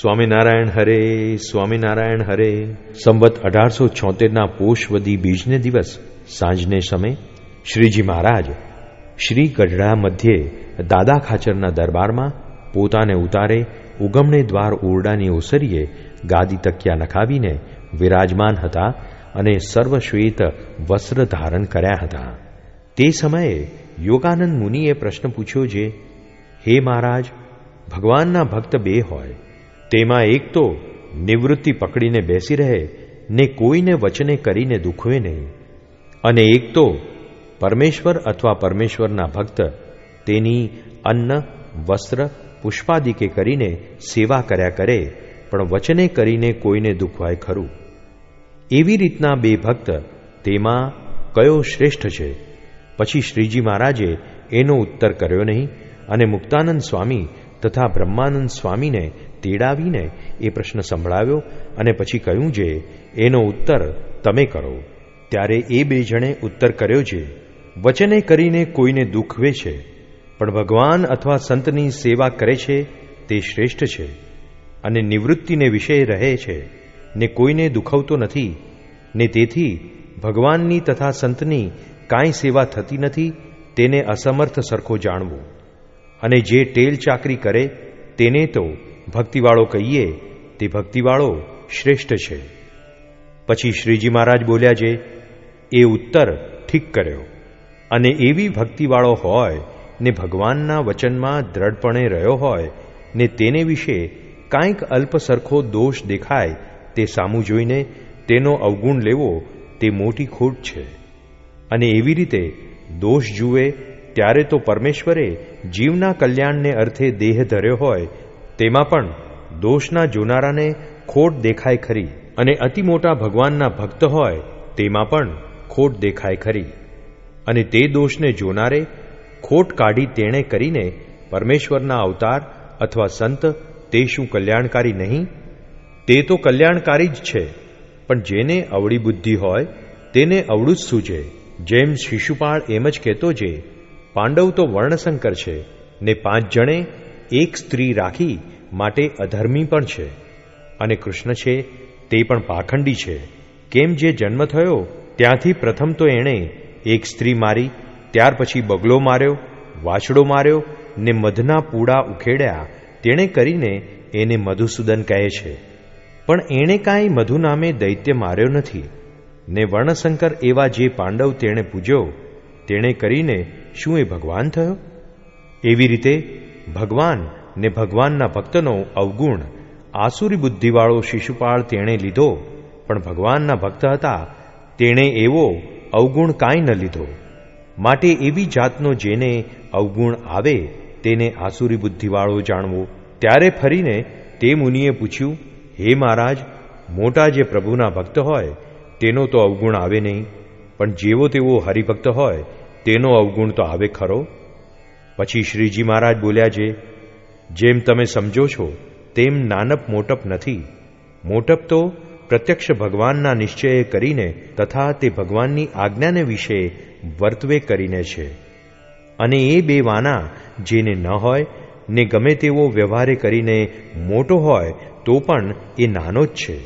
સ્વામિનારાયણ હરે સ્વામિનારાયણ હરે. સંવત અઢારસો છોતેરના પોષવદી બીજને દિવસ સાંજને સમય શ્રીજી મહારાજ શ્રી ગઢડા મધ્યે દાદા ખાચરના દરબારમાં પોતાને ઉતારે ઉગમણે દ્વાર ઓરડાની ઓસરીએ ગાદી તકિયા નખાવીને વિરાજમાન હતા અને સર્વશ્વેત વસ્ત્ર ધારણ કર્યા હતા. તે સમયે યોગાનંદ મુનિએ પ્રશ્ન પૂછ્યો જે, હે મહારાજ, ભગવાનના ભક્ત બે હોય તેમાં એક તો નિવૃત્તિ પકડીને બેસી રહે, ને કોઈને વચને કરીને દુખવે નહીં. અને એક તો પરમેશ્વર અથવા પરમેશ્વરના ભક્ત તેની અન્ન, વસ્ત્ર, પુષ્પાદિકે કરીને સેવા કર્યા કરે, પણ વચને કરીને કોઈને દુખવાય ખરું. એવી રીતના બે ભક્ત તેમાં કયો શ્રેષ્ઠ છે? પછી શ્રીજી મહારાજે એનો ઉત્તર કર્યો નહીં. અને મુક્તાનંદ સ્વામી તથા બ્રહ્માનંદ સ્વામીને તેડાવીને એ પ્રશ્ન સંભળાવ્યો અને પછી કહ્યું જે, એનો ઉત્તર તમે કરો. ત્યારે એ બે જણે ઉત્તર કર્યો છે વચને કરીને કોઈને દુખવે છે પણ ભગવાન અથવા સંતની સેવા કરે છે તે શ્રેષ્ઠ છે અને નિવૃત્તિને વિષય રહે છે, ને કોઈને દુખવતો નથી, ને તેથી ભગવાનની તથા સંતની કાંઈ સેવા થતી નથી, તેને અસમર્થ સરખો જાણવો. અને જે ટેલ ચાકરી કરે, તેને તો ભક્તિવાળો કહીએ, તે ભક્તિવાળો શ્રેષ્ઠ છે. પછી શ્રીજી મહારાજ બોલ્યા જે, એ ઉત્તર ઠીક કર્યો. અને એવી ભક્તિવાળો હોય, ને ભગવાનના વચનમાં દ્રઢપણે રહ્યો હોય, ને તેને વિશે કાંઈક અલ્પ સરખો દોષ દેખાય, તે સામું જોઈને તેનો અવગુણ લેવો, તે મોટી ખોટ છે. અને એવી રીતે દોષ જુએ ત્યારે તો પરમેશ્વરે જીવના કલ્યાણને અર્થે દેહ ધર્યો હોય, તેમાં પણ દોષના જોનારાને ખોટ દેખાય ખરી અને અતિ મોટા ભગવાનના ભક્ત હોય, તેમાં પણ ખોટ દેખાય ખરી. અને તે દોષને જોનારે ખોટ કાઢી તેણે કરીને પરમેશ્વરના અવતાર અથવા સંત તે શું કલ્યાણકારી નહીં? તે તો કલ્યાણકારી જ છે, પણ જેને અવળી બુદ્ધિ હોય, તેને અવળું જ સૂજે, જેમ શિશુપાળ એમ જ કહેતો જે પાંડવ તો વર્ણશંકર છે, ને પાંચ જણે એક સ્ત્રી રાખી માટે અધર્મી પણ છે. અને કૃષ્ણ છે, તે પણ પાખંડી છે. કેમ જે જન્મ થયો, ત્યાંથી પ્રથમ તો એણે એક સ્ત્રી મારી, ત્યાર પછી બગલો માર્યો, વાછડો માર્યો, ને મધના પૂડા ઉખેડ્યા. તેણે કરીને એને મધુસૂદન કહે છે. પણ એણે કાંઈ મધુ નામે દૈત્ય માર્યો નથી. ને વર્ણશંકર એવા જે પાંડવ તેણે પૂજ્યો, તેણે કરીને શું એ ભગવાન થયો? એવી રીતે ભગવાન ને ભગવાનના ભક્તનો અવગુણ આસુરી બુદ્ધિવાળો શિશુપાળ તેણે લીધો, પણ ભગવાનના ભક્ત હતા, તેણે એવો અવગુણ કાંઈ ન લીધો. માટે એવી જાતનો જેને અવગુણ આવે તેને આસુરી બુદ્ધિવાળો જાણવો. ત્યારે ફરીને તે મુનિએ પૂછ્યું, હે મહારાજ, મોટા જે પ્રભુના ભક્ત હોય તેનો તો અવગુણ આવે નહીં, પણ જેવો તેવો હરિભક્ત હોય તેનો અવગુણ તો આવે ખરો? પછી શ્રીજી મહારાજ બોલ્યા છે, જેમ તમે સમજો છો, તેમ નાનપ મોટપ નથી. મોટપ તો પ્રત્યક્ષ ભગવાનના નિશ્ચયે કરીને તથા તે ભગવાનની આજ્ઞાને વિશે વર્તવે કરીને છે. અને એ બે વાના જેને ન હોય, ને ગમે તેવો વ્યવહારે કરીને મોટો હોય, તો પણ એ નાનો જ છે.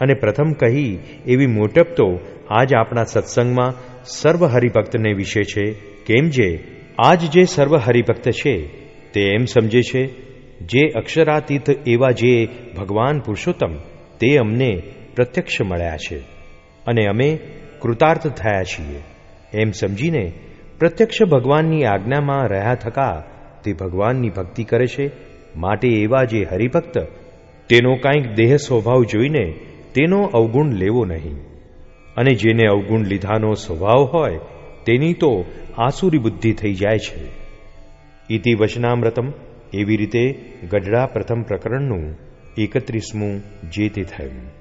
અને પ્રથમ કહી, એવી મોટપ તો આજ આપણા સત્સંગમાં સર્વ હરિભક્તને વિશે છે. કેમ જે? આજ જે સર્વ હરિભક્ત છે, તે એમ સમજે છે, જે અક્ષરાતીત એવા જે ભગવાન પુરુષોત્તમ, તે અમને પ્રત્યક્ષ મળ્યા છે. અને અમે કૃતાર્થ થયા છીએ. એમ સમજીને પ્રત્યક્ષ ભગવાનની આજ્ઞામાં રહ્યા થકા તે ભગવાનની ભક્તિ કરે છે. માટે એવા જે હરિભક્ત, તેનો કાંઈક દેહ સ્વભાવ જોઈને તેનો અવગુણ લેવો નહીં. અને જેને અવગુણ લીધાનો સ્વભાવ હોય, તેની તો આસુરી બુદ્ધિ થઈ જાય છે. ઇતિ વચનામૃતમ, એવી રીતે ગઢડા પ્રથમ પ્રકરણનું એકત્રીસમું જે તે થયું.